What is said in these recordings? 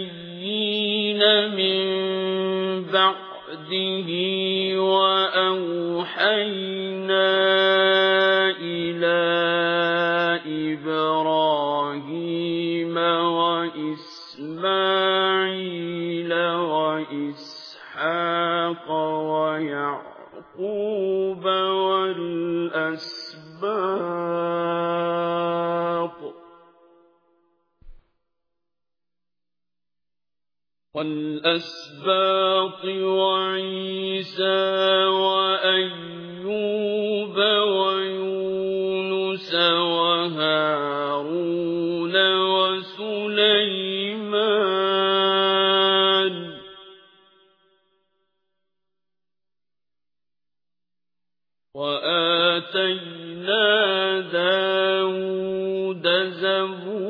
والنبيين من بعده وأوحينا إلى إبراهيم وإسماعيل وإسحاق ويعقوب والأسباط والأسباط وعيسى وأيوب ويونس وهارون وسليمان. وآتينا داود زبورا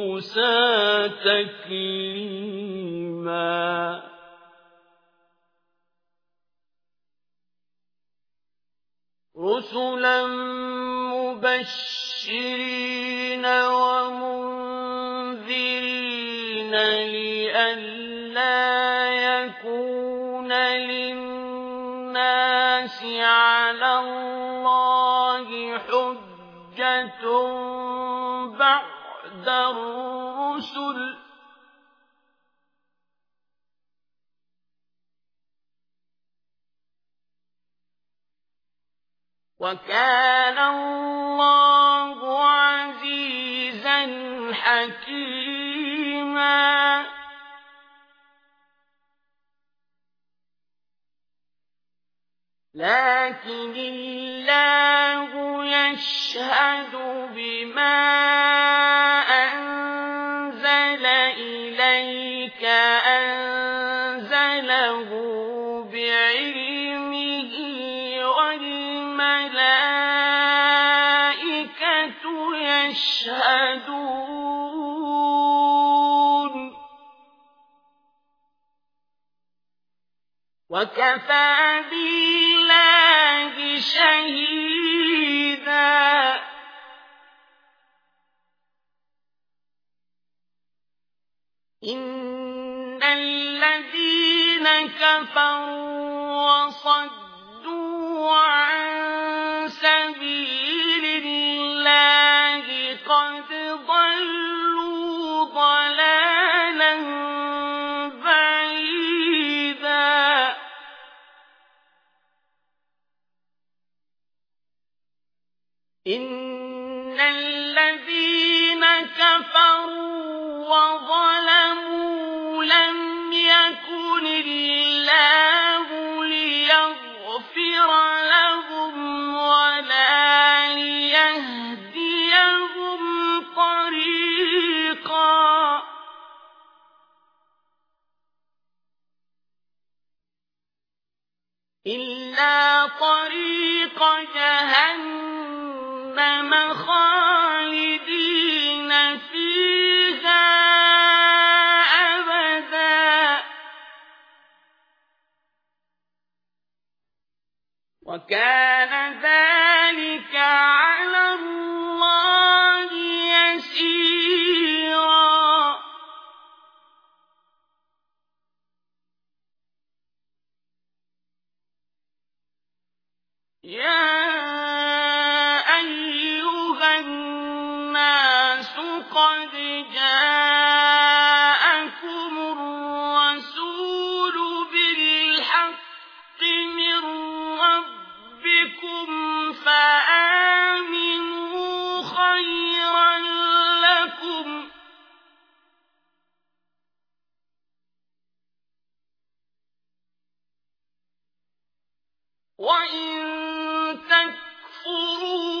تكليما. رسلا مبشرين ومنذرين لئلا يكون للناس على الله حجة وكان الله عزيزا حكيما. لكن الله يشهد بما أنزل إليك أنزله بعلمه. يشهدون. وكفى بالله شهيدا. إن الذين كفروا وصدوا إلا طريق جهنم خالدين فيها أبدا وكان ذلك أيها الناس قد جاءكم الرسول بالحق من ربكم فآمنوا خيرا لكم وإن تكفروا